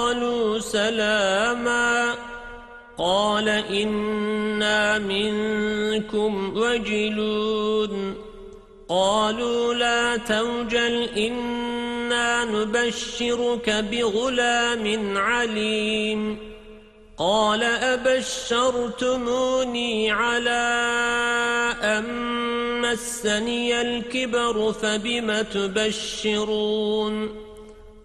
قالوا سلاما. قال إنا منكم وجلون. قالوا لا توجل إنا نبشرك بغلام عليم. قال أبشرتموني على أن مسني الكبر فبم تبشرون؟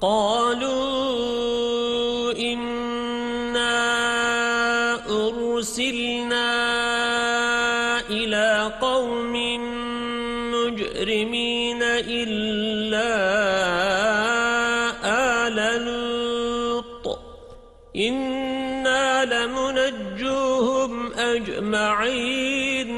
قالوا إنا أرسلنا إلى قوم مجرمين إلا آل لوط. إنا لمنجوهم أجمعين.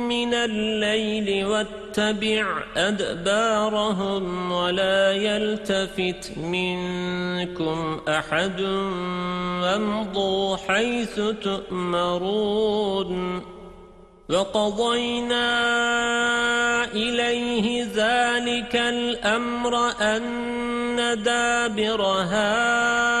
من الليل واتبع أدبارهم ولا يلتفت منكم أحد وامضوا حيث تؤمرون وقضينا إليه ذلك الأمر أن دابر هؤلاء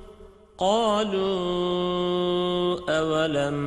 قالوا أولم